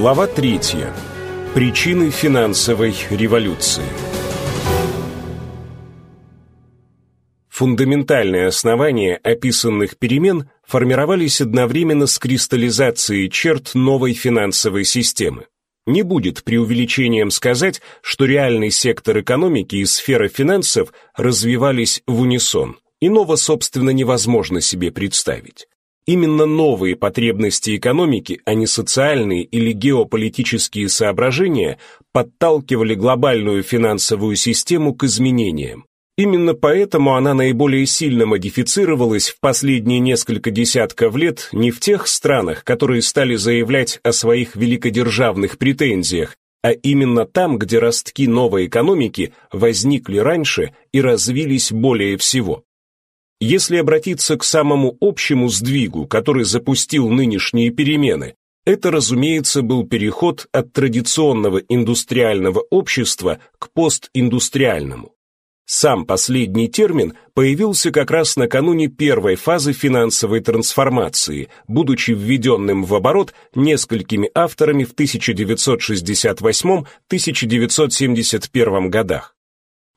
Глава третья. Причины финансовой революции. Фундаментальные основания описанных перемен формировались одновременно с кристаллизацией черт новой финансовой системы. Не будет преувеличением сказать, что реальный сектор экономики и сфера финансов развивались в унисон. Иного, собственно, невозможно себе представить. Именно новые потребности экономики, а не социальные или геополитические соображения, подталкивали глобальную финансовую систему к изменениям. Именно поэтому она наиболее сильно модифицировалась в последние несколько десятков лет не в тех странах, которые стали заявлять о своих великодержавных претензиях, а именно там, где ростки новой экономики возникли раньше и развились более всего. Если обратиться к самому общему сдвигу, который запустил нынешние перемены, это, разумеется, был переход от традиционного индустриального общества к постиндустриальному. Сам последний термин появился как раз накануне первой фазы финансовой трансформации, будучи введенным в оборот несколькими авторами в 1968-1971 годах.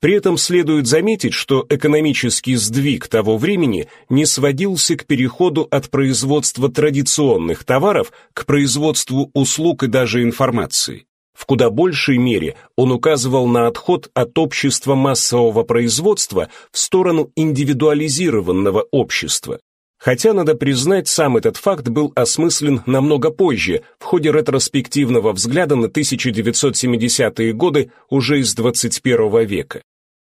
При этом следует заметить, что экономический сдвиг того времени не сводился к переходу от производства традиционных товаров к производству услуг и даже информации. В куда большей мере он указывал на отход от общества массового производства в сторону индивидуализированного общества. Хотя, надо признать, сам этот факт был осмыслен намного позже, в ходе ретроспективного взгляда на 1970-е годы уже из 21 века.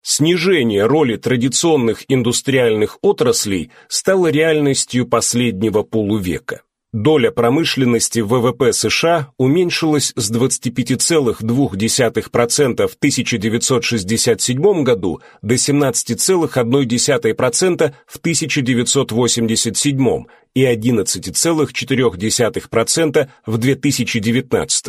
Снижение роли традиционных индустриальных отраслей стало реальностью последнего полувека. Доля промышленности в ВВП США уменьшилась с 25,2% в 1967 году до 17,1% в 1987 и 11,4% в 2019.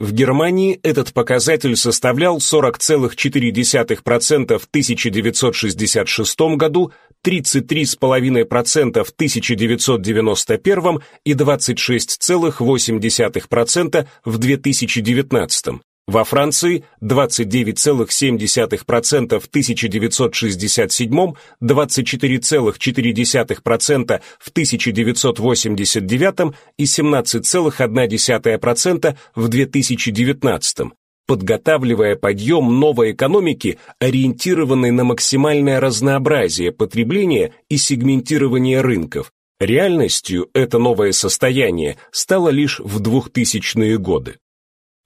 В Германии этот показатель составлял 40,4% в 1966 году, 33,5% в 1991 и 26,8% в 2019. Во Франции 29,7% в 1967, 24,4% в 1989 и 17,1% в 2019 подготавливая подъем новой экономики, ориентированной на максимальное разнообразие потребления и сегментирование рынков. Реальностью это новое состояние стало лишь в 2000-е годы.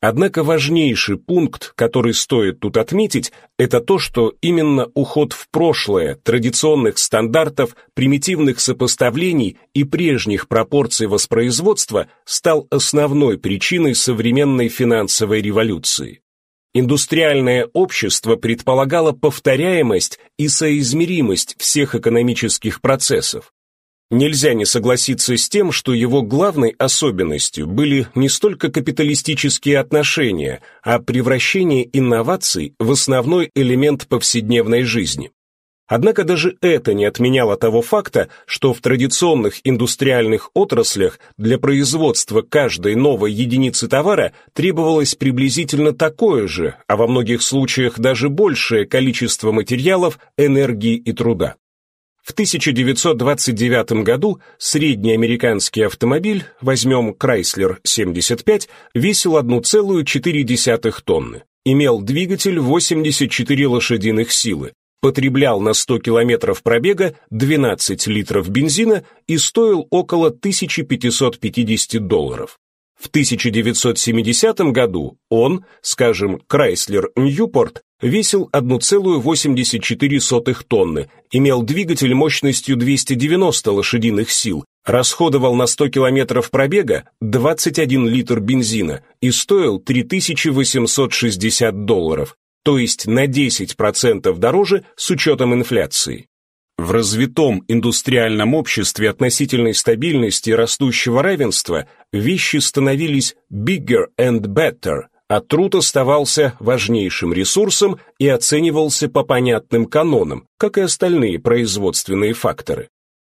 Однако важнейший пункт, который стоит тут отметить, это то, что именно уход в прошлое традиционных стандартов, примитивных сопоставлений и прежних пропорций воспроизводства стал основной причиной современной финансовой революции. Индустриальное общество предполагало повторяемость и соизмеримость всех экономических процессов, Нельзя не согласиться с тем, что его главной особенностью были не столько капиталистические отношения, а превращение инноваций в основной элемент повседневной жизни. Однако даже это не отменяло того факта, что в традиционных индустриальных отраслях для производства каждой новой единицы товара требовалось приблизительно такое же, а во многих случаях даже большее количество материалов, энергии и труда. В 1929 году средний американский автомобиль, возьмем Chrysler 75, весил 1,4 тонны, имел двигатель 84 лошадиных силы, потреблял на 100 километров пробега 12 литров бензина и стоил около 1550 долларов. В 1970 году он, скажем, Chrysler Newport, весил 1,84 тонны, имел двигатель мощностью 290 лошадиных сил, расходовал на 100 километров пробега 21 литр бензина и стоил 3860 долларов, то есть на 10% дороже с учетом инфляции. В развитом индустриальном обществе относительной стабильности и растущего равенства вещи становились bigger and better – а труд оставался важнейшим ресурсом и оценивался по понятным канонам, как и остальные производственные факторы.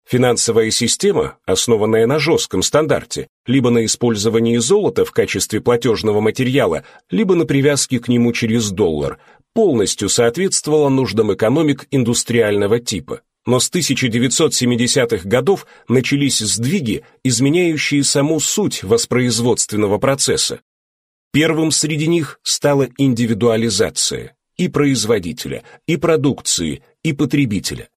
Финансовая система, основанная на жестком стандарте, либо на использовании золота в качестве платежного материала, либо на привязке к нему через доллар, полностью соответствовала нуждам экономик индустриального типа. Но с 1970-х годов начались сдвиги, изменяющие саму суть воспроизводственного процесса. Первым среди них стала индивидуализация и производителя, и продукции, и потребителя.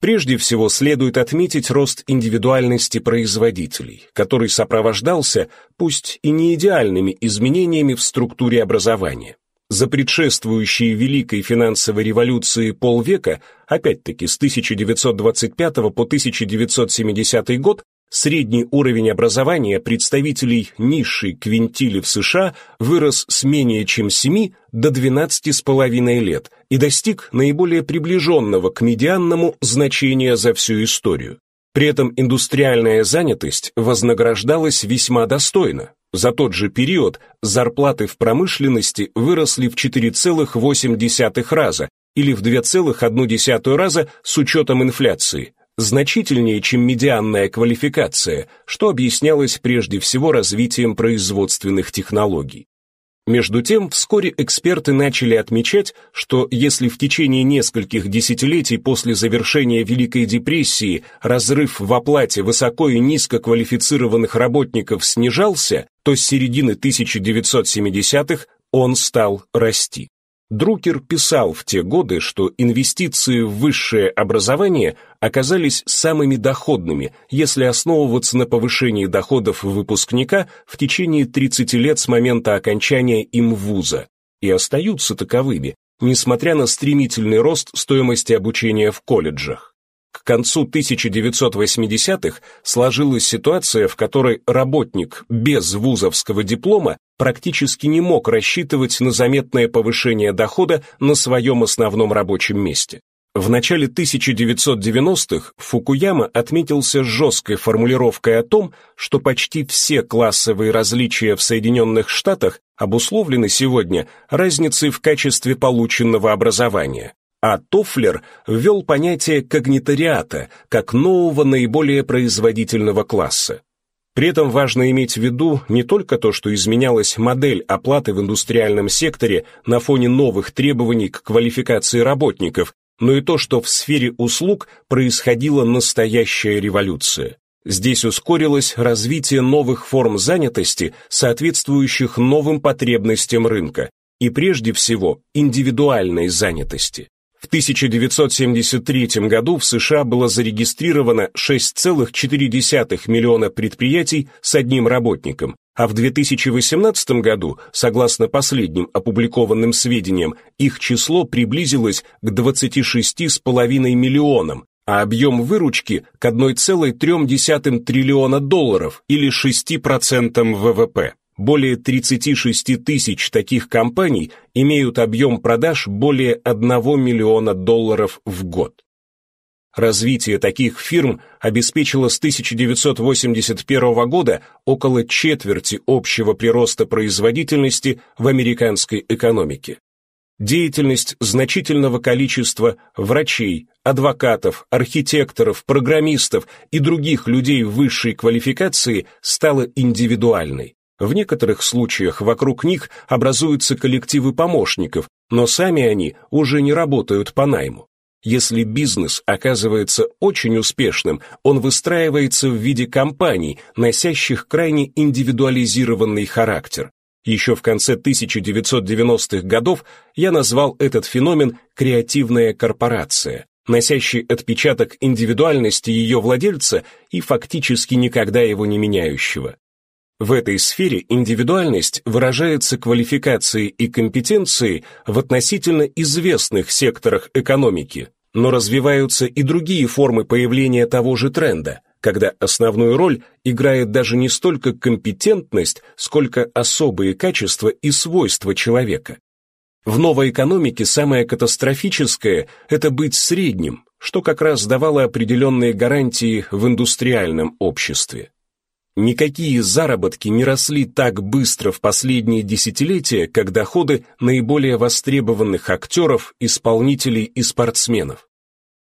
Прежде всего следует отметить рост индивидуальности производителей, который сопровождался, пусть и не идеальными изменениями в структуре образования. За предшествующие Великой финансовой революции полвека, опять-таки с 1925 по 1970 год, Средний уровень образования представителей низшей квинтили в США вырос с менее чем 7 до 12,5 лет и достиг наиболее приближенного к медианному значения за всю историю. При этом индустриальная занятость вознаграждалась весьма достойно. За тот же период зарплаты в промышленности выросли в 4,8 раза или в 2,1 раза с учетом инфляции, значительнее, чем медианная квалификация, что объяснялось прежде всего развитием производственных технологий. Между тем, вскоре эксперты начали отмечать, что если в течение нескольких десятилетий после завершения Великой депрессии разрыв в оплате высоко и низко квалифицированных работников снижался, то с середины 1970-х он стал расти. Друкер писал в те годы, что инвестиции в высшее образование оказались самыми доходными, если основываться на повышении доходов выпускника в течение 30 лет с момента окончания им вуза, и остаются таковыми, несмотря на стремительный рост стоимости обучения в колледжах. К концу 1980-х сложилась ситуация, в которой работник без вузовского диплома практически не мог рассчитывать на заметное повышение дохода на своем основном рабочем месте. В начале 1990-х Фукуяма отметился жесткой формулировкой о том, что почти все классовые различия в Соединенных Штатах обусловлены сегодня разницей в качестве полученного образования. А Тофлер ввел понятие когнитариата как нового наиболее производительного класса. При этом важно иметь в виду не только то, что изменялась модель оплаты в индустриальном секторе на фоне новых требований к квалификации работников, но и то, что в сфере услуг происходила настоящая революция. Здесь ускорилось развитие новых форм занятости, соответствующих новым потребностям рынка, и прежде всего индивидуальной занятости. В 1973 году в США было зарегистрировано 6,4 миллиона предприятий с одним работником, а в 2018 году, согласно последним опубликованным сведениям, их число приблизилось к 26,5 миллионам, а объем выручки к 1,3 триллиона долларов или 6% ВВП. Более 36 тысяч таких компаний имеют объем продаж более 1 миллиона долларов в год. Развитие таких фирм обеспечило с 1981 года около четверти общего прироста производительности в американской экономике. Деятельность значительного количества врачей, адвокатов, архитекторов, программистов и других людей высшей квалификации стала индивидуальной. В некоторых случаях вокруг них образуются коллективы помощников, но сами они уже не работают по найму. Если бизнес оказывается очень успешным, он выстраивается в виде компаний, носящих крайне индивидуализированный характер. Еще в конце 1990-х годов я назвал этот феномен «креативная корпорация», носящий отпечаток индивидуальности ее владельца и фактически никогда его не меняющего. В этой сфере индивидуальность выражается квалификацией и компетенцией в относительно известных секторах экономики, но развиваются и другие формы появления того же тренда, когда основную роль играет даже не столько компетентность, сколько особые качества и свойства человека. В новой экономике самое катастрофическое – это быть средним, что как раз давало определенные гарантии в индустриальном обществе. Никакие заработки не росли так быстро в последние десятилетия, как доходы наиболее востребованных актеров, исполнителей и спортсменов.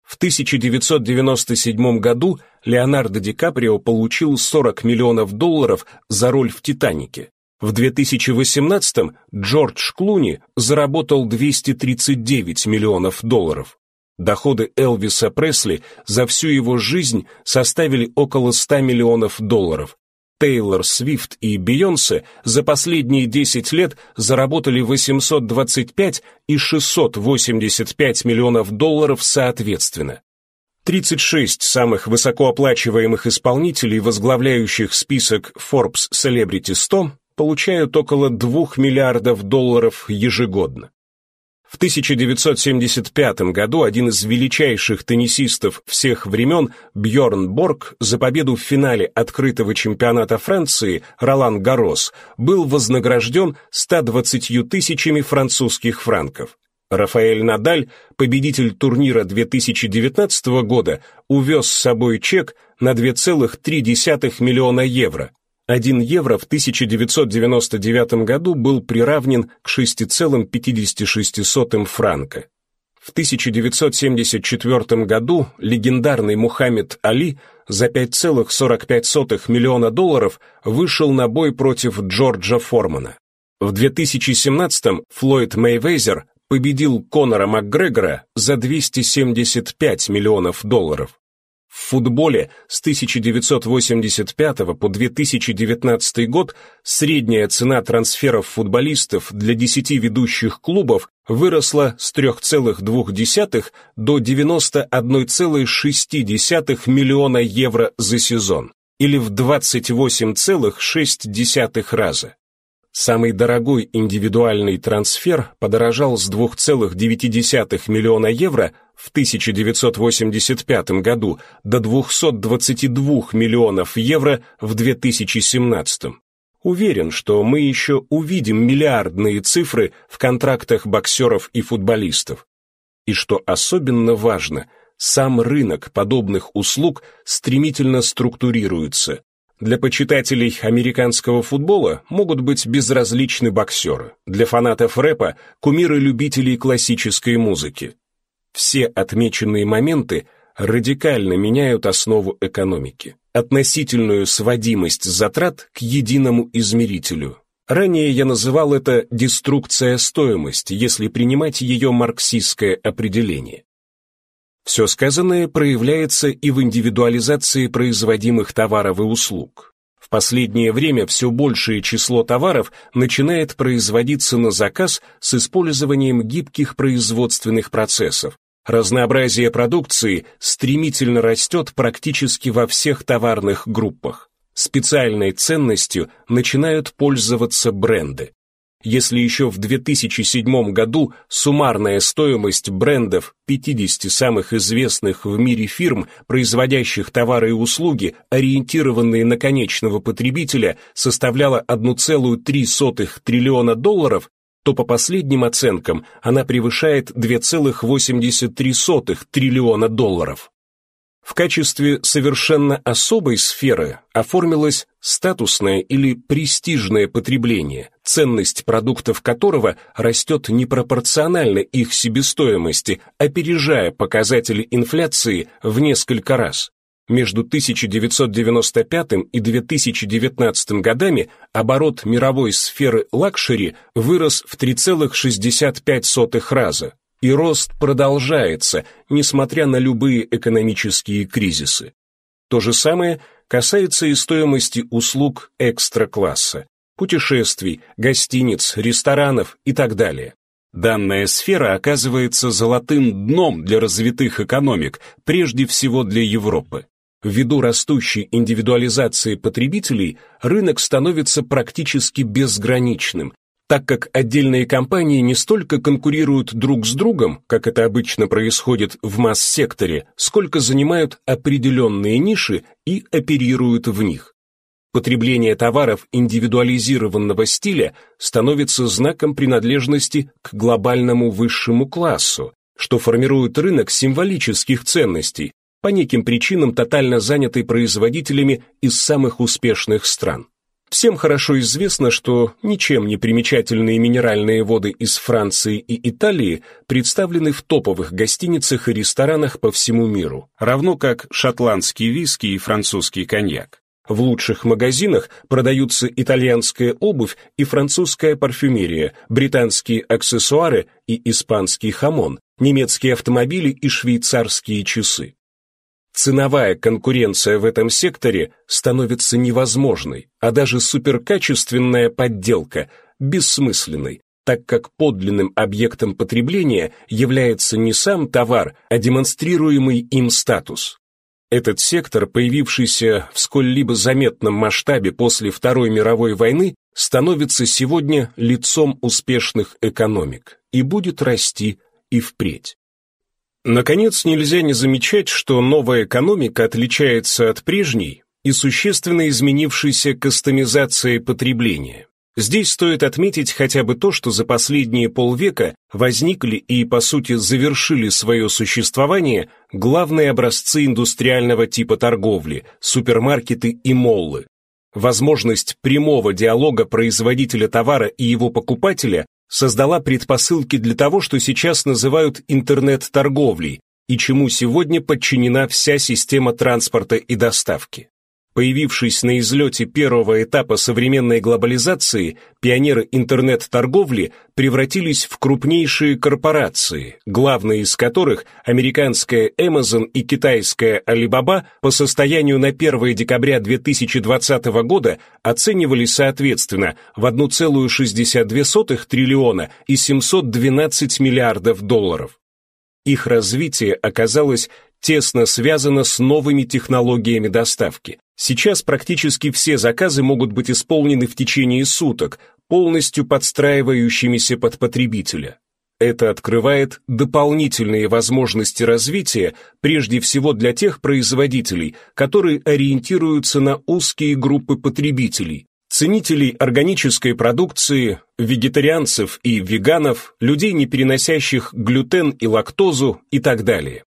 В 1997 году Леонардо Ди Каприо получил 40 миллионов долларов за роль в «Титанике». В 2018 Джордж Клуни заработал 239 миллионов долларов. Доходы Элвиса Пресли за всю его жизнь составили около 100 миллионов долларов, Тейлор Свифт и Бейонсе за последние 10 лет заработали 825 и 685 миллионов долларов соответственно. 36 самых высокооплачиваемых исполнителей, возглавляющих список Forbes Celebrity 100, получают около 2 миллиардов долларов ежегодно. В 1975 году один из величайших теннисистов всех времен Бьорн Борг за победу в финале открытого чемпионата Франции Ролан Гарос был вознагражден 120 тысячами французских франков. Рафаэль Надаль, победитель турнира 2019 года, увез с собой чек на 2,3 миллиона евро, 1 евро в 1999 году был приравнен к 6,56 франка. В 1974 году легендарный Мухаммед Али за 5,45 миллиона долларов вышел на бой против Джорджа Формана. В 2017 Флойд Мейвезер победил Конора Макгрегора за 275 миллионов долларов. В футболе с 1985 по 2019 год средняя цена трансферов футболистов для 10 ведущих клубов выросла с 3,2 до 91,6 миллиона евро за сезон, или в 28,6 раза. Самый дорогой индивидуальный трансфер подорожал с 2,9 миллиона евро в 1985 году до 222 миллионов евро в 2017. Уверен, что мы еще увидим миллиардные цифры в контрактах боксеров и футболистов. И что особенно важно, сам рынок подобных услуг стремительно структурируется, для почитателей американского футбола могут быть безразличны боксеры, для фанатов рэпа – кумиры любителей классической музыки. Все отмеченные моменты радикально меняют основу экономики, относительную сводимость затрат к единому измерителю. Ранее я называл это деструкция стоимости, если принимать ее марксистское определение. Все сказанное проявляется и в индивидуализации производимых товаров и услуг. В последнее время все большее число товаров начинает производиться на заказ с использованием гибких производственных процессов. Разнообразие продукции стремительно растет практически во всех товарных группах. Специальной ценностью начинают пользоваться бренды. Если еще в 2007 году суммарная стоимость брендов 50 самых известных в мире фирм, производящих товары и услуги, ориентированные на конечного потребителя, составляла 1,3 триллиона долларов, то по последним оценкам она превышает 2,83 триллиона долларов. В качестве совершенно особой сферы оформилось статусное или престижное потребление, ценность продуктов которого растет непропорционально их себестоимости, опережая показатели инфляции в несколько раз. Между 1995 и 2019 годами оборот мировой сферы luxury вырос в 3,65 раза, и рост продолжается, несмотря на любые экономические кризисы. То же самое касается и стоимости услуг экстра-класса, путешествий, гостиниц, ресторанов и так далее. Данная сфера оказывается золотым дном для развитых экономик, прежде всего для Европы. Ввиду растущей индивидуализации потребителей, рынок становится практически безграничным, так как отдельные компании не столько конкурируют друг с другом, как это обычно происходит в масс-секторе, сколько занимают определенные ниши и оперируют в них. Потребление товаров индивидуализированного стиля становится знаком принадлежности к глобальному высшему классу, что формирует рынок символических ценностей, по неким причинам тотально занятый производителями из самых успешных стран. Всем хорошо известно, что ничем не примечательные минеральные воды из Франции и Италии представлены в топовых гостиницах и ресторанах по всему миру, равно как шотландский виски и французский коньяк. В лучших магазинах продаются итальянская обувь и французская парфюмерия, британские аксессуары и испанский хамон, немецкие автомобили и швейцарские часы. Ценовая конкуренция в этом секторе становится невозможной, а даже суперкачественная подделка бессмысленной, так как подлинным объектом потребления является не сам товар, а демонстрируемый им статус. Этот сектор, появившийся в сколь-либо заметном масштабе после Второй мировой войны, становится сегодня лицом успешных экономик и будет расти и впредь. Наконец, нельзя не замечать, что новая экономика отличается от прежней и существенно изменившейся кастомизацией потребления. Здесь стоит отметить хотя бы то, что за последние полвека возникли и, по сути, завершили свое существование главные образцы индустриального типа торговли – супермаркеты и моллы. Возможность прямого диалога производителя товара и его покупателя создала предпосылки для того, что сейчас называют интернет-торговлей и чему сегодня подчинена вся система транспорта и доставки. Появившись на излете первого этапа современной глобализации, пионеры интернет-торговли превратились в крупнейшие корпорации, главные из которых американская Amazon и китайская Alibaba по состоянию на 1 декабря 2020 года оценивались соответственно в 1,62 триллиона и 712 миллиардов долларов. Их развитие оказалось тесно связано с новыми технологиями доставки. Сейчас практически все заказы могут быть исполнены в течение суток, полностью подстраивающимися под потребителя. Это открывает дополнительные возможности развития, прежде всего для тех производителей, которые ориентируются на узкие группы потребителей, ценителей органической продукции, вегетарианцев и веганов, людей, не переносящих глютен и лактозу и так далее.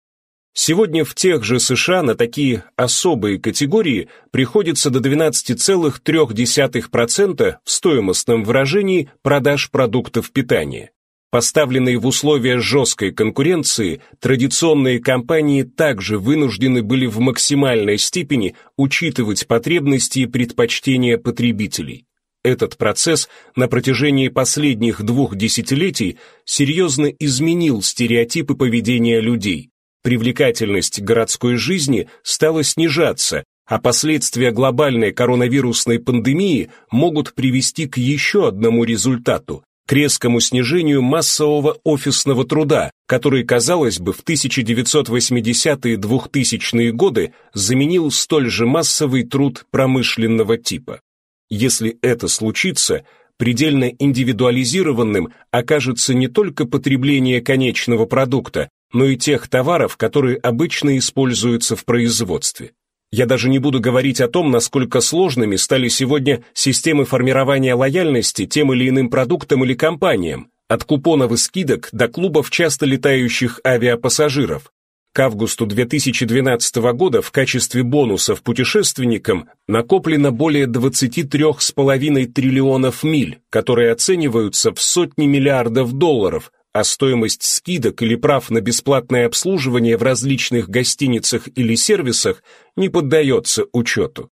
Сегодня в тех же США на такие особые категории приходится до 12,3% в стоимостном выражении продаж продуктов питания. Поставленные в условия жесткой конкуренции, традиционные компании также вынуждены были в максимальной степени учитывать потребности и предпочтения потребителей. Этот процесс на протяжении последних двух десятилетий серьезно изменил стереотипы поведения людей, привлекательность городской жизни стала снижаться, а последствия глобальной коронавирусной пандемии могут привести к еще одному результату к резкому снижению массового офисного труда, который, казалось бы, в 1980-е 2000-е годы заменил столь же массовый труд промышленного типа. Если это случится, предельно индивидуализированным окажется не только потребление конечного продукта, но и тех товаров, которые обычно используются в производстве. Я даже не буду говорить о том, насколько сложными стали сегодня системы формирования лояльности тем или иным продуктам или компаниям, от купонов и скидок до клубов часто летающих авиапассажиров. К августу 2012 года в качестве бонусов путешественникам накоплено более 23,5 триллионов миль, которые оцениваются в сотни миллиардов долларов, а стоимость скидок или прав на бесплатное обслуживание в различных гостиницах или сервисах не поддается учету.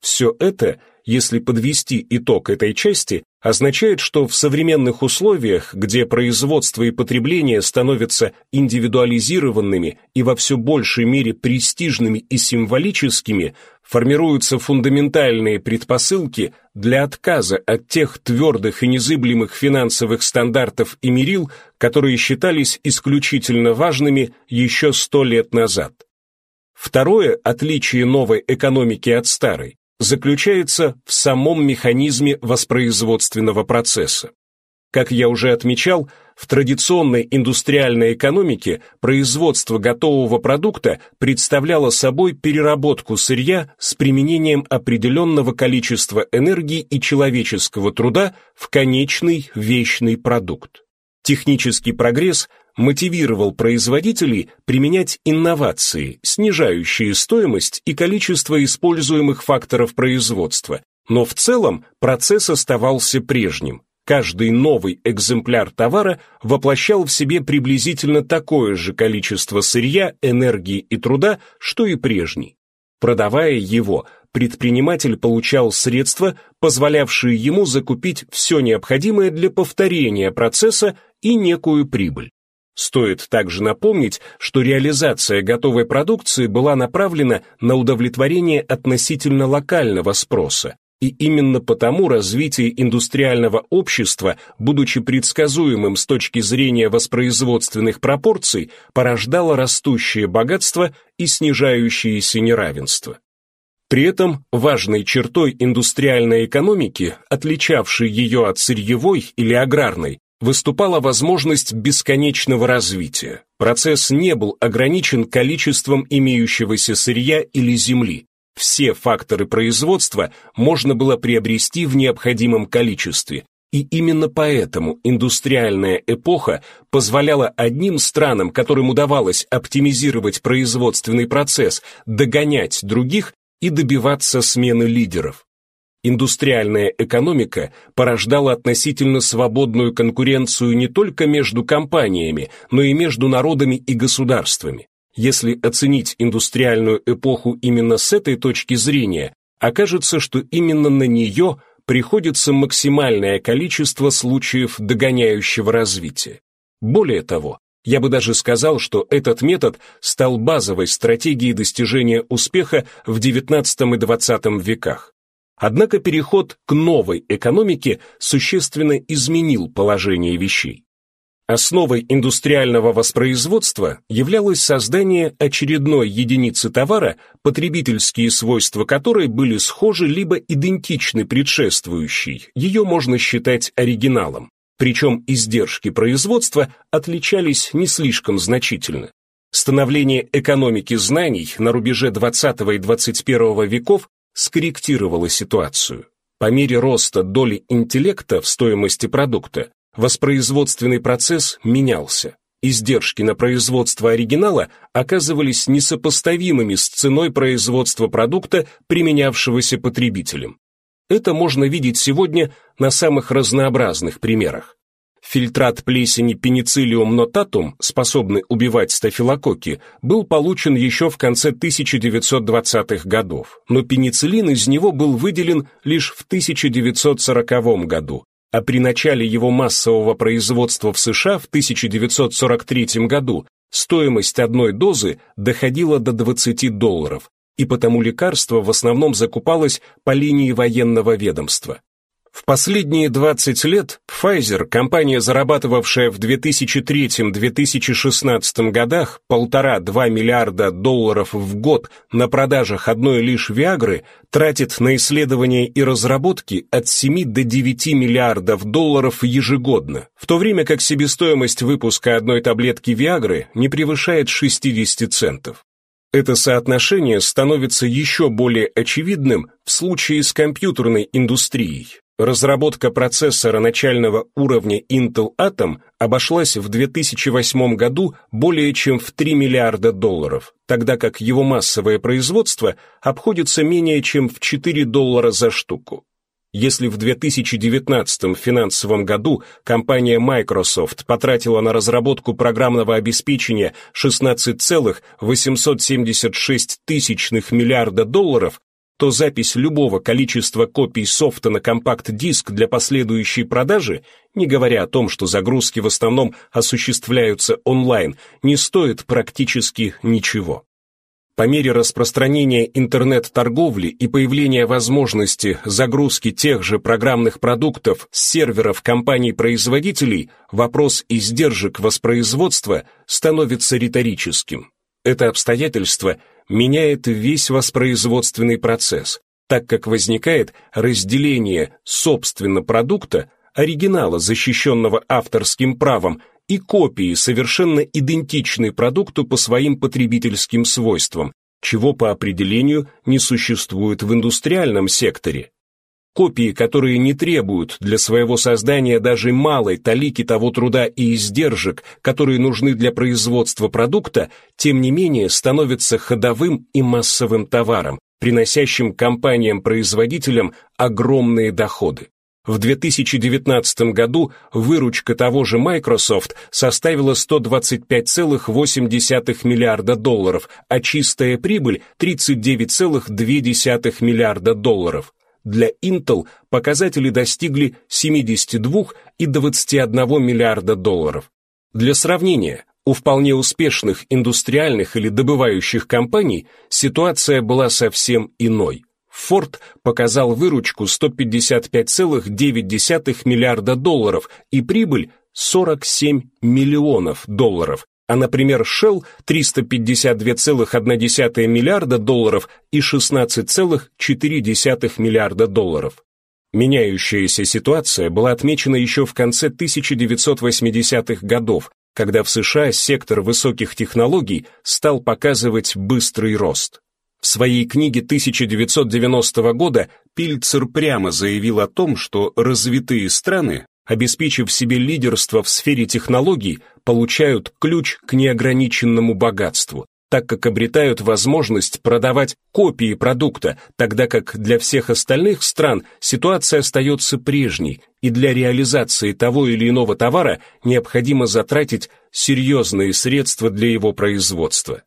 Все это, если подвести итог этой части, означает, что в современных условиях, где производство и потребление становятся индивидуализированными и во все большей мере престижными и символическими, формируются фундаментальные предпосылки для отказа от тех твердых и незыблемых финансовых стандартов и мерил, которые считались исключительно важными еще сто лет назад. Второе отличие новой экономики от старой заключается в самом механизме воспроизводственного процесса. Как я уже отмечал, в традиционной индустриальной экономике производство готового продукта представляло собой переработку сырья с применением определенного количества энергии и человеческого труда в конечный вечный продукт. Технический прогресс мотивировал производителей применять инновации, снижающие стоимость и количество используемых факторов производства, Но в целом процесс оставался прежним. Каждый новый экземпляр товара воплощал в себе приблизительно такое же количество сырья, энергии и труда, что и прежний. Продавая его, предприниматель получал средства, позволявшие ему закупить все необходимое для повторения процесса и некую прибыль. Стоит также напомнить, что реализация готовой продукции была направлена на удовлетворение относительно локального спроса, и именно потому развитие индустриального общества, будучи предсказуемым с точки зрения воспроизводственных пропорций, порождало растущее богатство и снижающееся неравенство. При этом важной чертой индустриальной экономики, отличавшей ее от сырьевой или аграрной, выступала возможность бесконечного развития. Процесс не был ограничен количеством имеющегося сырья или земли. Все факторы производства можно было приобрести в необходимом количестве, и именно поэтому индустриальная эпоха позволяла одним странам, которым удавалось оптимизировать производственный процесс, догонять других и добиваться смены лидеров. Индустриальная экономика порождала относительно свободную конкуренцию не только между компаниями, но и между народами и государствами. Если оценить индустриальную эпоху именно с этой точки зрения, окажется, что именно на нее приходится максимальное количество случаев догоняющего развития. Более того, я бы даже сказал, что этот метод стал базовой стратегией достижения успеха в XIX и XX веках. Однако переход к новой экономике существенно изменил положение вещей. Основой индустриального воспроизводства являлось создание очередной единицы товара, потребительские свойства которой были схожи либо идентичны предшествующей, ее можно считать оригиналом причем издержки производства отличались не слишком значительно. Становление экономики знаний на рубеже 20 и 21 веков скорректировало ситуацию. По мере роста доли интеллекта в стоимости продукта, воспроизводственный процесс менялся. Издержки на производство оригинала оказывались несопоставимыми с ценой производства продукта, применявшегося потребителем. Это можно видеть сегодня на самых разнообразных примерах. Фильтрат плесени пенициллиум нотатум, способный убивать стафилококки, был получен еще в конце 1920-х годов, но пенициллин из него был выделен лишь в 1940 году, а при начале его массового производства в США в 1943 году стоимость одной дозы доходила до 20 долларов, и потому лекарство в основном закупалось по линии военного ведомства. В последние 20 лет Pfizer, компания, зарабатывавшая в 2003-2016 годах полтора-два миллиарда долларов в год на продажах одной лишь Виагры, тратит на исследования и разработки от 7 до 9 миллиардов долларов ежегодно, в то время как себестоимость выпуска одной таблетки Виагры не превышает 60 центов. Это соотношение становится еще более очевидным в случае с компьютерной индустрией. Разработка процессора начального уровня Intel Atom обошлась в 2008 году более чем в 3 миллиарда долларов, тогда как его массовое производство обходится менее чем в 4 доллара за штуку. Если в 2019 финансовом году компания Microsoft потратила на разработку программного обеспечения 16,876 тысячных миллиарда долларов, то запись любого количества копий софта на компакт-диск для последующей продажи, не говоря о том, что загрузки в основном осуществляются онлайн, не стоит практически ничего. По мере распространения интернет-торговли и появления возможности загрузки тех же программных продуктов с серверов компаний-производителей, вопрос издержек воспроизводства становится риторическим. Это обстоятельство меняет весь воспроизводственный процесс, так как возникает разделение собственно продукта, оригинала, защищенного авторским правом, и копии, совершенно идентичной продукту по своим потребительским свойствам, чего по определению не существует в индустриальном секторе. Копии, которые не требуют для своего создания даже малой талики того труда и издержек, которые нужны для производства продукта, тем не менее становятся ходовым и массовым товаром, приносящим компаниям-производителям огромные доходы. В 2019 году выручка того же Microsoft составила 125,8 миллиарда долларов, а чистая прибыль 39,2 миллиарда долларов. Для Intel показатели достигли 72 и 21 миллиарда долларов. Для сравнения, у вполне успешных индустриальных или добывающих компаний ситуация была совсем иной. Ford показал выручку 155,9 миллиарда долларов и прибыль 47 миллионов долларов, а, например, Shell 352,1 миллиарда долларов и 16,4 миллиарда долларов. Меняющаяся ситуация была отмечена еще в конце 1980-х годов, когда в США сектор высоких технологий стал показывать быстрый рост. В своей книге 1990 года Пильцер прямо заявил о том, что развитые страны, обеспечив себе лидерство в сфере технологий, получают ключ к неограниченному богатству, так как обретают возможность продавать копии продукта, тогда как для всех остальных стран ситуация остается прежней, и для реализации того или иного товара необходимо затратить серьезные средства для его производства.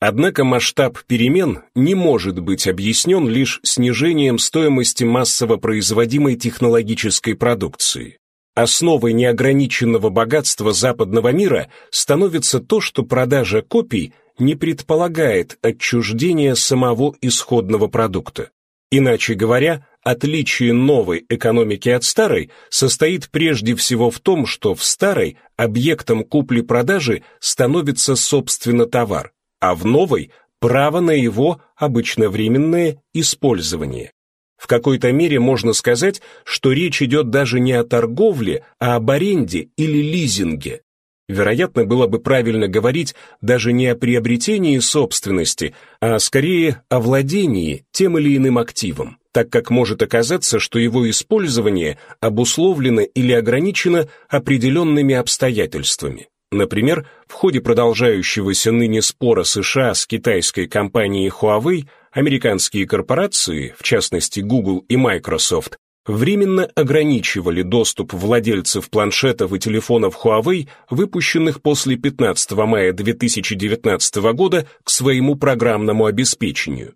Однако масштаб перемен не может быть объяснен лишь снижением стоимости массово производимой технологической продукции. Основой неограниченного богатства западного мира становится то, что продажа копий не предполагает отчуждения самого исходного продукта. Иначе говоря, отличие новой экономики от старой состоит прежде всего в том, что в старой объектом купли-продажи становится собственно товар, а в новой – право на его обычно временное использование. В какой-то мере можно сказать, что речь идет даже не о торговле, а об аренде или лизинге. Вероятно, было бы правильно говорить даже не о приобретении собственности, а скорее о владении тем или иным активом, так как может оказаться, что его использование обусловлено или ограничено определенными обстоятельствами. Например, в ходе продолжающегося ныне спора США с китайской компанией Huawei американские корпорации, в частности Google и Microsoft, временно ограничивали доступ владельцев планшетов и телефонов Huawei, выпущенных после 15 мая 2019 года, к своему программному обеспечению.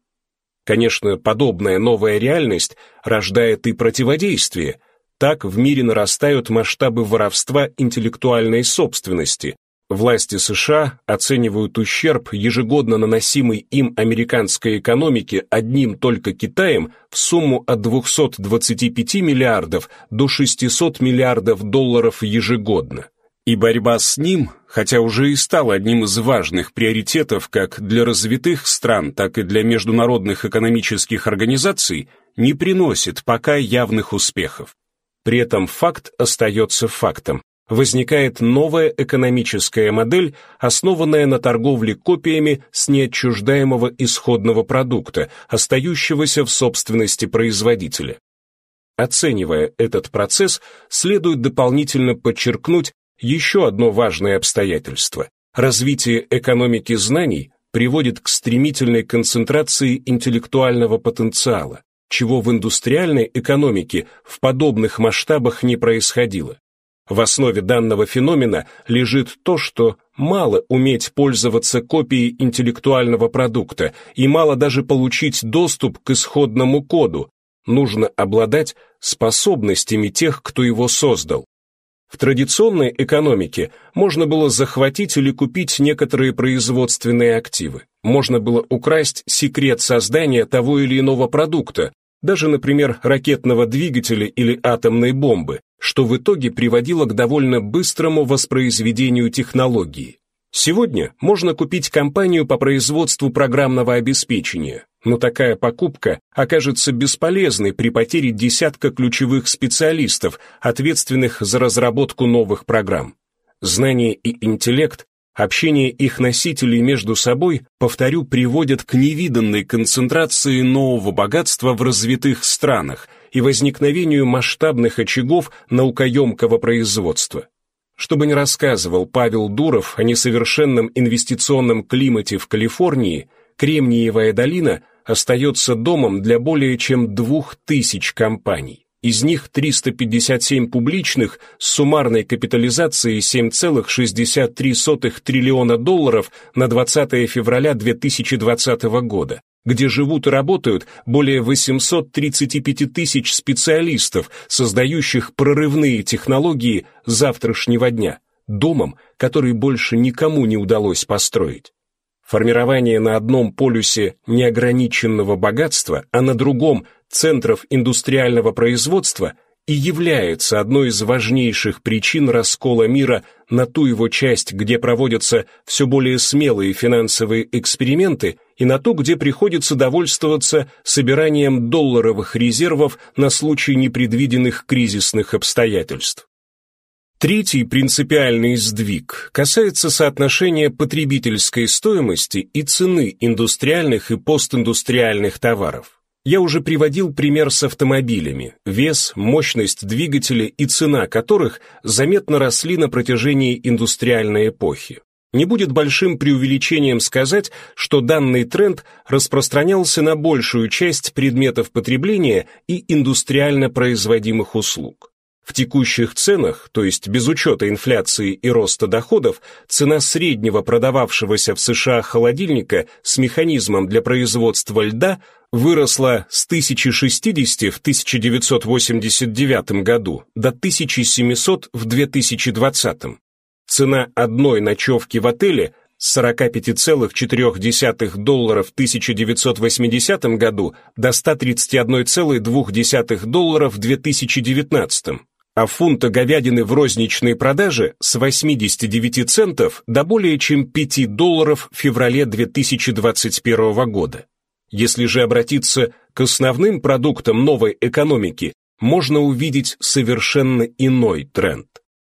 Конечно, подобная новая реальность рождает и противодействие – так в мире нарастают масштабы воровства интеллектуальной собственности. Власти США оценивают ущерб, ежегодно наносимый им американской экономике одним только Китаем, в сумму от 225 миллиардов до 600 миллиардов долларов ежегодно. И борьба с ним, хотя уже и стала одним из важных приоритетов как для развитых стран, так и для международных экономических организаций, не приносит пока явных успехов. При этом факт остается фактом. Возникает новая экономическая модель, основанная на торговле копиями с неотчуждаемого исходного продукта, остающегося в собственности производителя. Оценивая этот процесс, следует дополнительно подчеркнуть еще одно важное обстоятельство. Развитие экономики знаний приводит к стремительной концентрации интеллектуального потенциала чего в индустриальной экономике в подобных масштабах не происходило. В основе данного феномена лежит то, что мало уметь пользоваться копией интеллектуального продукта и мало даже получить доступ к исходному коду, нужно обладать способностями тех, кто его создал. В традиционной экономике можно было захватить или купить некоторые производственные активы. Можно было украсть секрет создания того или иного продукта, даже, например, ракетного двигателя или атомной бомбы, что в итоге приводило к довольно быстрому воспроизведению технологии. Сегодня можно купить компанию по производству программного обеспечения, но такая покупка окажется бесполезной при потере десятка ключевых специалистов, ответственных за разработку новых программ. Знание и интеллект Общение их носителей между собой, повторю, приводит к невиданной концентрации нового богатства в развитых странах и возникновению масштабных очагов наукоемкого производства. Что бы ни рассказывал Павел Дуров о несовершенном инвестиционном климате в Калифорнии, Кремниевая долина остается домом для более чем двух тысяч компаний. Из них 357 публичных с суммарной капитализацией 7,63 триллиона долларов на 20 февраля 2020 года, где живут и работают более 835 тысяч специалистов, создающих прорывные технологии завтрашнего дня, домом, который больше никому не удалось построить. Формирование на одном полюсе неограниченного богатства, а на другом центров индустриального производства и является одной из важнейших причин раскола мира на ту его часть, где проводятся все более смелые финансовые эксперименты, и на ту, где приходится довольствоваться собиранием долларовых резервов на случай непредвиденных кризисных обстоятельств. Третий принципиальный сдвиг касается соотношения потребительской стоимости и цены индустриальных и постиндустриальных товаров. Я уже приводил пример с автомобилями, вес, мощность двигателя и цена которых заметно росли на протяжении индустриальной эпохи. Не будет большим преувеличением сказать, что данный тренд распространялся на большую часть предметов потребления и индустриально производимых услуг. В текущих ценах, то есть без учета инфляции и роста доходов, цена среднего продававшегося в США холодильника с механизмом для производства льда выросла с 1060 в 1989 году до 1700 в 2020. Цена одной ночевки в отеле с 45,4 долларов в 1980 году до 131,2 долларов в 2019 а фунта говядины в розничной продаже с 89 центов до более чем 5 долларов в феврале 2021 года. Если же обратиться к основным продуктам новой экономики, можно увидеть совершенно иной тренд.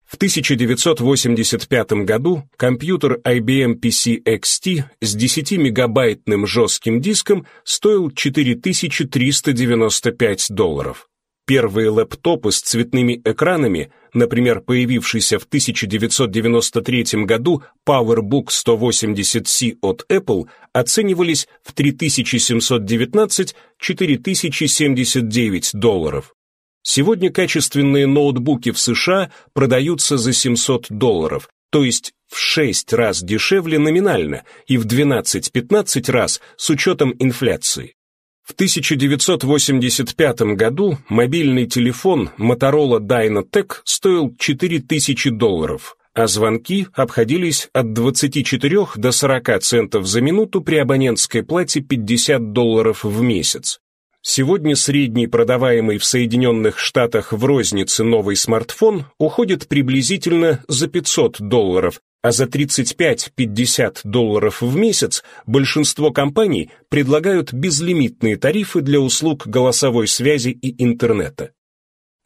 В 1985 году компьютер IBM PC XT с 10-мегабайтным жестким диском стоил 4395 долларов. Первые лэптопы с цветными экранами, например, появившийся в 1993 году PowerBook 180C от Apple, оценивались в 3719-4079 долларов. Сегодня качественные ноутбуки в США продаются за 700 долларов, то есть в 6 раз дешевле номинально и в 12-15 раз с учетом инфляции. В 1985 году мобильный телефон Motorola Dynatec стоил 4000 долларов, а звонки обходились от 24 до 40 центов за минуту при абонентской плате 50 долларов в месяц. Сегодня средний продаваемый в Соединенных Штатах в рознице новый смартфон уходит приблизительно за 500 долларов, а за 35-50 долларов в месяц большинство компаний предлагают безлимитные тарифы для услуг голосовой связи и интернета.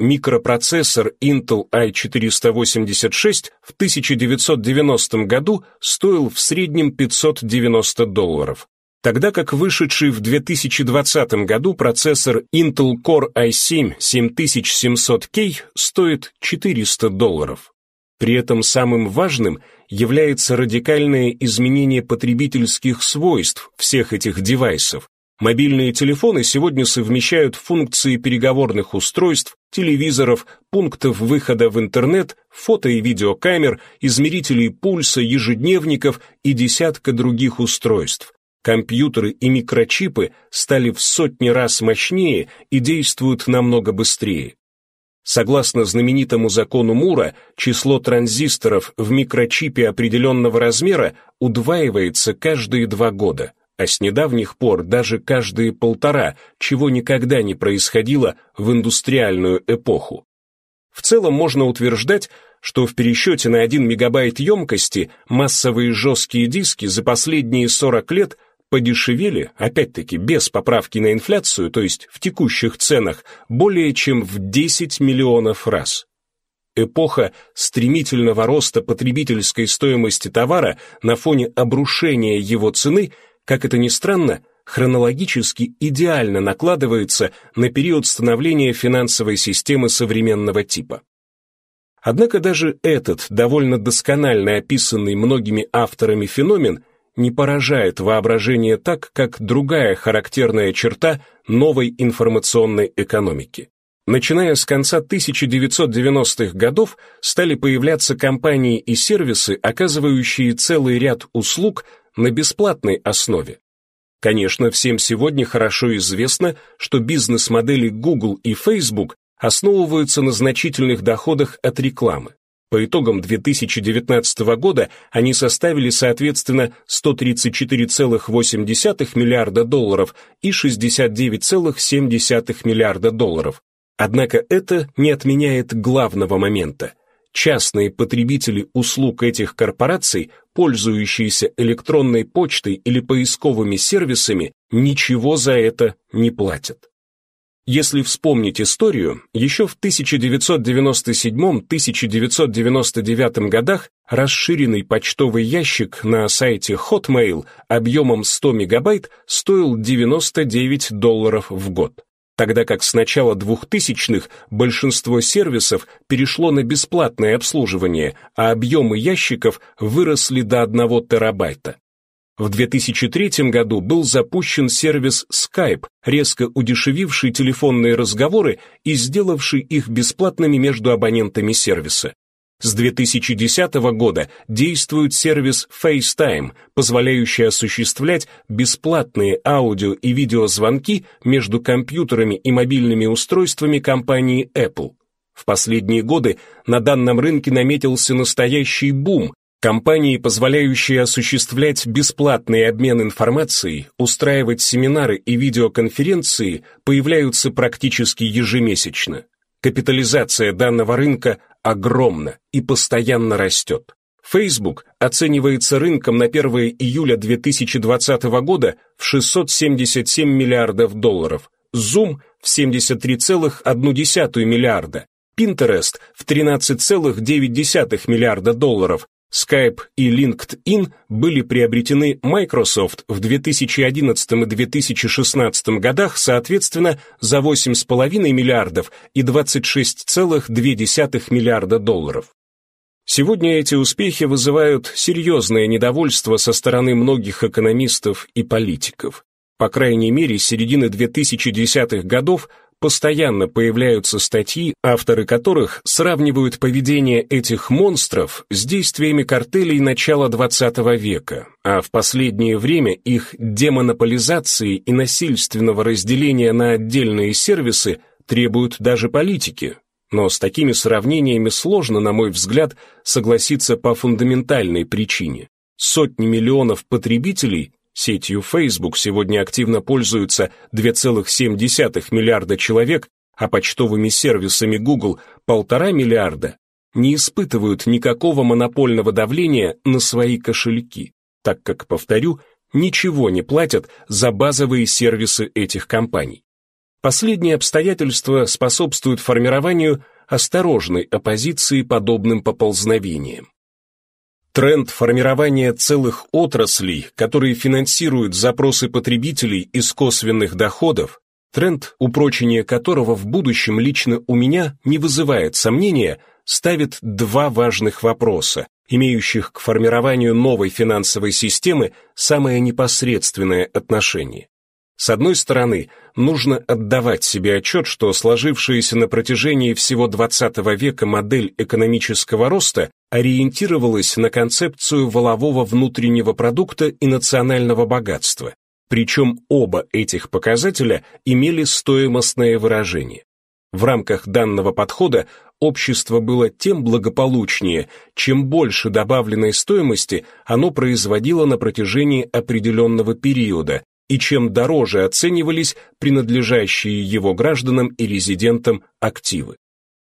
Микропроцессор Intel i486 в 1990 году стоил в среднем 590 долларов, тогда как вышедший в 2020 году процессор Intel Core i7 7700K стоит 400 долларов. При этом самым важным является радикальное изменение потребительских свойств всех этих девайсов. Мобильные телефоны сегодня совмещают функции переговорных устройств, телевизоров, пунктов выхода в интернет, фото- и видеокамер, измерителей пульса, ежедневников и десятка других устройств. Компьютеры и микрочипы стали в сотни раз мощнее и действуют намного быстрее. Согласно знаменитому закону Мура, число транзисторов в микрочипе определенного размера удваивается каждые два года, а с недавних пор даже каждые полтора, чего никогда не происходило в индустриальную эпоху. В целом можно утверждать, что в пересчете на 1 мегабайт емкости массовые жесткие диски за последние 40 лет подешевели, опять-таки без поправки на инфляцию, то есть в текущих ценах, более чем в 10 миллионов раз. Эпоха стремительного роста потребительской стоимости товара на фоне обрушения его цены, как это ни странно, хронологически идеально накладывается на период становления финансовой системы современного типа. Однако даже этот довольно досконально описанный многими авторами феномен не поражает воображение так, как другая характерная черта новой информационной экономики. Начиная с конца 1990-х годов стали появляться компании и сервисы, оказывающие целый ряд услуг на бесплатной основе. Конечно, всем сегодня хорошо известно, что бизнес-модели Google и Facebook основываются на значительных доходах от рекламы. По итогам 2019 года они составили, соответственно, 134,8 миллиарда долларов и 69,7 миллиарда долларов. Однако это не отменяет главного момента. Частные потребители услуг этих корпораций, пользующиеся электронной почтой или поисковыми сервисами, ничего за это не платят. Если вспомнить историю, еще в 1997-1999 годах расширенный почтовый ящик на сайте Hotmail объемом 100 мегабайт стоил 99 долларов в год, тогда как с начала 2000-х большинство сервисов перешло на бесплатное обслуживание, а объемы ящиков выросли до 1 терабайта. В 2003 году был запущен сервис Skype, резко удешевивший телефонные разговоры и сделавший их бесплатными между абонентами сервиса. С 2010 года действует сервис FaceTime, позволяющий осуществлять бесплатные аудио и видеозвонки между компьютерами и мобильными устройствами компании Apple. В последние годы на данном рынке наметился настоящий бум, Компании, позволяющие осуществлять бесплатный обмен информацией, устраивать семинары и видеоконференции, появляются практически ежемесячно. Капитализация данного рынка огромна и постоянно растет. Facebook оценивается рынком на 1 июля 2020 года в 677 миллиардов долларов, Zoom в 73,1 миллиарда, Pinterest в 13,9 миллиарда долларов, Skype и LinkedIn были приобретены Microsoft в 2011 и 2016 годах, соответственно, за 8,5 миллиардов и 26,2 миллиарда долларов. Сегодня эти успехи вызывают серьезное недовольство со стороны многих экономистов и политиков. По крайней мере, с середины 2010-х годов постоянно появляются статьи, авторы которых сравнивают поведение этих монстров с действиями картелей начала XX века, а в последнее время их демонополизации и насильственного разделения на отдельные сервисы требуют даже политики. Но с такими сравнениями сложно, на мой взгляд, согласиться по фундаментальной причине. Сотни миллионов потребителей Сетью Facebook сегодня активно пользуются 2,7 миллиарда человек, а почтовыми сервисами Google полтора миллиарда, не испытывают никакого монопольного давления на свои кошельки, так как, повторю, ничего не платят за базовые сервисы этих компаний. Последние обстоятельства способствуют формированию осторожной оппозиции подобным поползновениям. Тренд формирования целых отраслей, которые финансируют запросы потребителей из косвенных доходов, тренд, упрочения которого в будущем лично у меня не вызывает сомнения, ставит два важных вопроса, имеющих к формированию новой финансовой системы самое непосредственное отношение. С одной стороны, нужно отдавать себе отчет, что сложившаяся на протяжении всего XX века модель экономического роста ориентировалась на концепцию волового внутреннего продукта и национального богатства, причем оба этих показателя имели стоимостное выражение. В рамках данного подхода общество было тем благополучнее, чем больше добавленной стоимости оно производило на протяжении определенного периода, и чем дороже оценивались принадлежащие его гражданам и резидентам активы.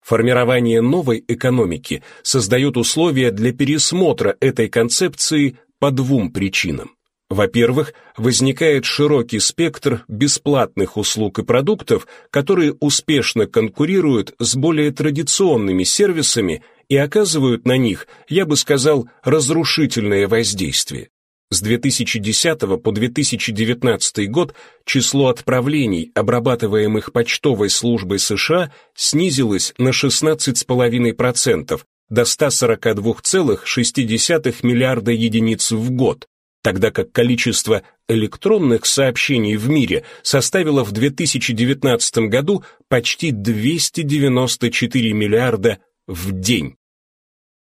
Формирование новой экономики создает условия для пересмотра этой концепции по двум причинам. Во-первых, возникает широкий спектр бесплатных услуг и продуктов, которые успешно конкурируют с более традиционными сервисами и оказывают на них, я бы сказал, разрушительное воздействие. С 2010 по 2019 год число отправлений, обрабатываемых почтовой службой США, снизилось на 16,5% до 142,6 миллиарда единиц в год, тогда как количество электронных сообщений в мире составило в 2019 году почти 294 миллиарда в день.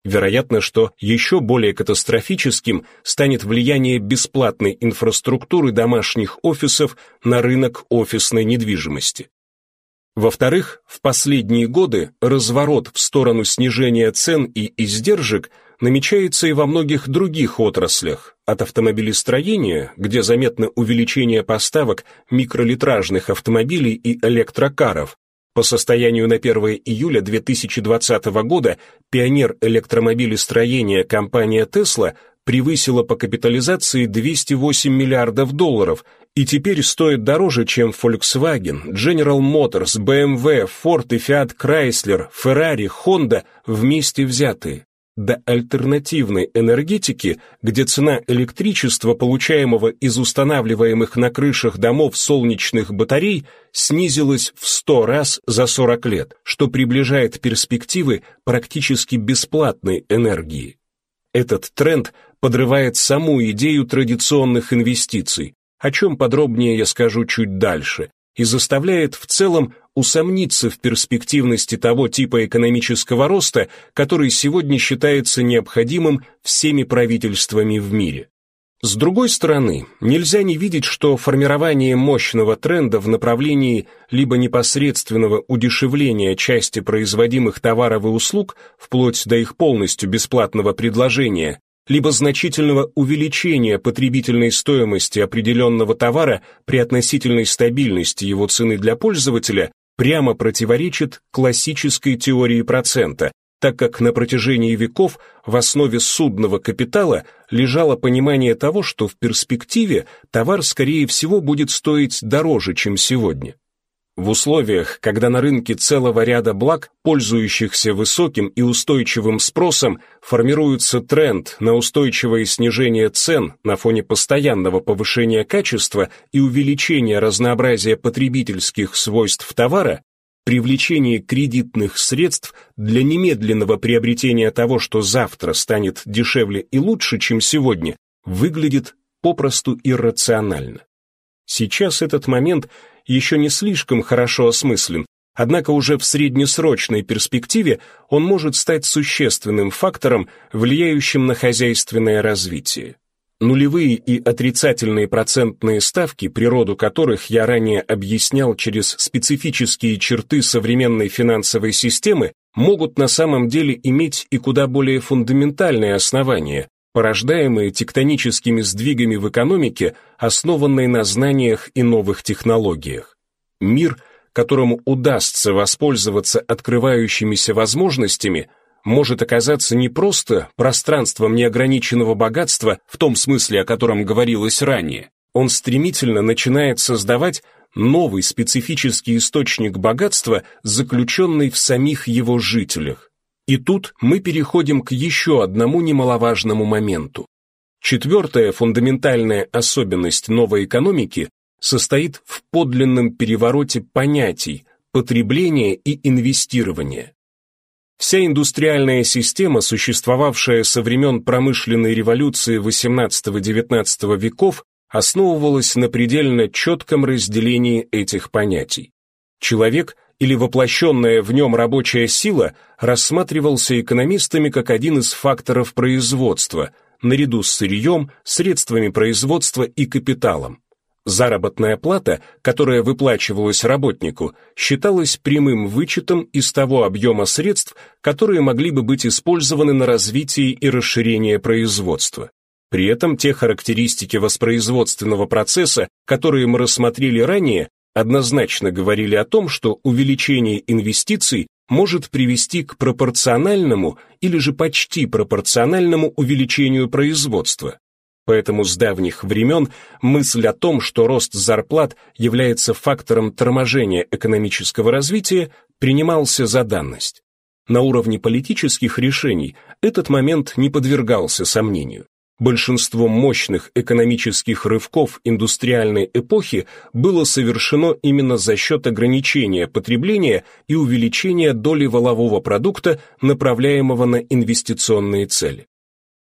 Вероятно, что еще более катастрофическим станет влияние бесплатной инфраструктуры домашних офисов на рынок офисной недвижимости. Во-вторых, в последние годы разворот в сторону снижения цен и издержек намечается и во многих других отраслях, от автомобилестроения, где заметно увеличение поставок микролитражных автомобилей и электрокаров, по состоянию на 1 июля 2020 года пионер электромобилестроения компания Tesla превысила по капитализации 208 миллиардов долларов и теперь стоит дороже, чем Volkswagen, General Motors, BMW, Ford и Fiat Chrysler, Ferrari, Honda вместе взятые до альтернативной энергетики, где цена электричества, получаемого из устанавливаемых на крышах домов солнечных батарей, снизилась в 100 раз за 40 лет, что приближает перспективы практически бесплатной энергии. Этот тренд подрывает саму идею традиционных инвестиций, о чем подробнее я скажу чуть дальше, и заставляет в целом усомниться в перспективности того типа экономического роста, который сегодня считается необходимым всеми правительствами в мире. С другой стороны, нельзя не видеть, что формирование мощного тренда в направлении либо непосредственного удешевления части производимых товаров и услуг, вплоть до их полностью бесплатного предложения, либо значительного увеличения потребительной стоимости определенного товара при относительной стабильности его цены для пользователя прямо противоречит классической теории процента, так как на протяжении веков в основе судного капитала лежало понимание того, что в перспективе товар, скорее всего, будет стоить дороже, чем сегодня. В условиях, когда на рынке целого ряда благ, пользующихся высоким и устойчивым спросом, формируется тренд на устойчивое снижение цен на фоне постоянного повышения качества и увеличения разнообразия потребительских свойств товара, привлечение кредитных средств для немедленного приобретения того, что завтра станет дешевле и лучше, чем сегодня, выглядит попросту иррационально. Сейчас этот момент еще не слишком хорошо осмыслен, однако уже в среднесрочной перспективе он может стать существенным фактором, влияющим на хозяйственное развитие. Нулевые и отрицательные процентные ставки, природу которых я ранее объяснял через специфические черты современной финансовой системы, могут на самом деле иметь и куда более фундаментальные основания, порождаемые тектоническими сдвигами в экономике, основанной на знаниях и новых технологиях. Мир, которому удастся воспользоваться открывающимися возможностями, может оказаться не просто пространством неограниченного богатства в том смысле, о котором говорилось ранее. Он стремительно начинает создавать новый специфический источник богатства, заключенный в самих его жителях. И тут мы переходим к еще одному немаловажному моменту. Четвертая фундаментальная особенность новой экономики состоит в подлинном перевороте понятий потребления и инвестирования. Вся индустриальная система, существовавшая со времен промышленной революции XVIII-XIX веков, основывалась на предельно четком разделении этих понятий. Человек или воплощенная в нем рабочая сила рассматривался экономистами как один из факторов производства, наряду с сырьем, средствами производства и капиталом. Заработная плата, которая выплачивалась работнику, считалась прямым вычетом из того объема средств, которые могли бы быть использованы на развитие и расширение производства. При этом те характеристики воспроизводственного процесса, которые мы рассмотрели ранее, однозначно говорили о том, что увеличение инвестиций может привести к пропорциональному или же почти пропорциональному увеличению производства. Поэтому с давних времен мысль о том, что рост зарплат является фактором торможения экономического развития, принимался за данность. На уровне политических решений этот момент не подвергался сомнению. Большинство мощных экономических рывков индустриальной эпохи было совершено именно за счет ограничения потребления и увеличения доли валового продукта, направляемого на инвестиционные цели.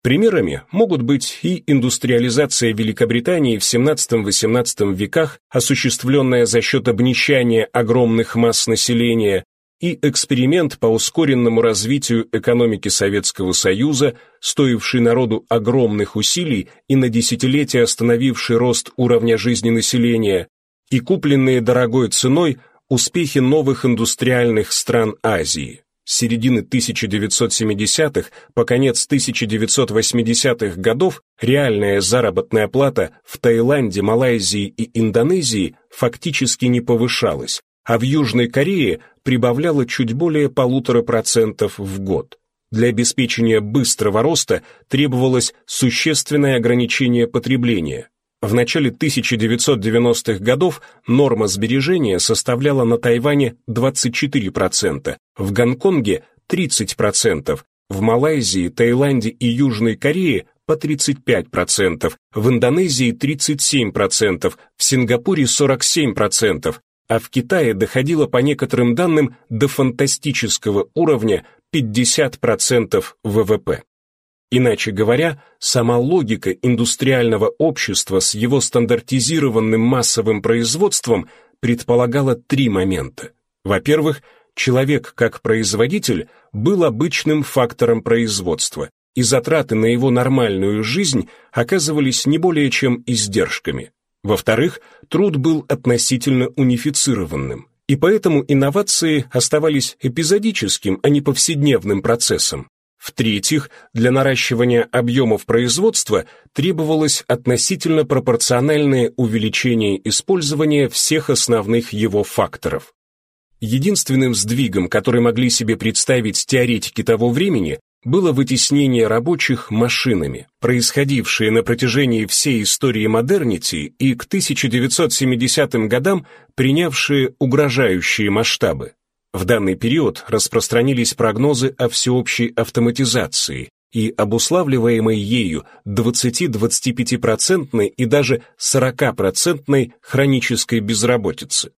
Примерами могут быть и индустриализация Великобритании в XVII-XVIII веках, осуществленная за счет обнищания огромных масс населения, и эксперимент по ускоренному развитию экономики Советского Союза, стоивший народу огромных усилий и на десятилетия остановивший рост уровня жизни населения, и купленные дорогой ценой успехи новых индустриальных стран Азии. С середины 1970-х по конец 1980-х годов реальная заработная плата в Таиланде, Малайзии и Индонезии фактически не повышалась, а в Южной Корее прибавляла чуть более полутора процентов в год. Для обеспечения быстрого роста требовалось существенное ограничение потребления. В начале 1990-х годов норма сбережения составляла на Тайване 24%, в Гонконге 30%, в Малайзии, Таиланде и Южной Корее по 35%, в Индонезии 37%, в Сингапуре 47%, а в Китае доходило по некоторым данным до фантастического уровня 50% ВВП. Иначе говоря, сама логика индустриального общества с его стандартизированным массовым производством предполагала три момента. Во-первых, человек как производитель был обычным фактором производства, и затраты на его нормальную жизнь оказывались не более чем издержками. Во-вторых, труд был относительно унифицированным, и поэтому инновации оставались эпизодическим, а не повседневным процессом. В-третьих, для наращивания объемов производства требовалось относительно пропорциональное увеличение использования всех основных его факторов. Единственным сдвигом, который могли себе представить теоретики того времени, было вытеснение рабочих машинами, происходившее на протяжении всей истории модернити и к 1970 годам принявшее угрожающие масштабы. В данный период распространились прогнозы о всеобщей автоматизации и обуславливаемой ею 20-25% и даже 40% хронической безработицы.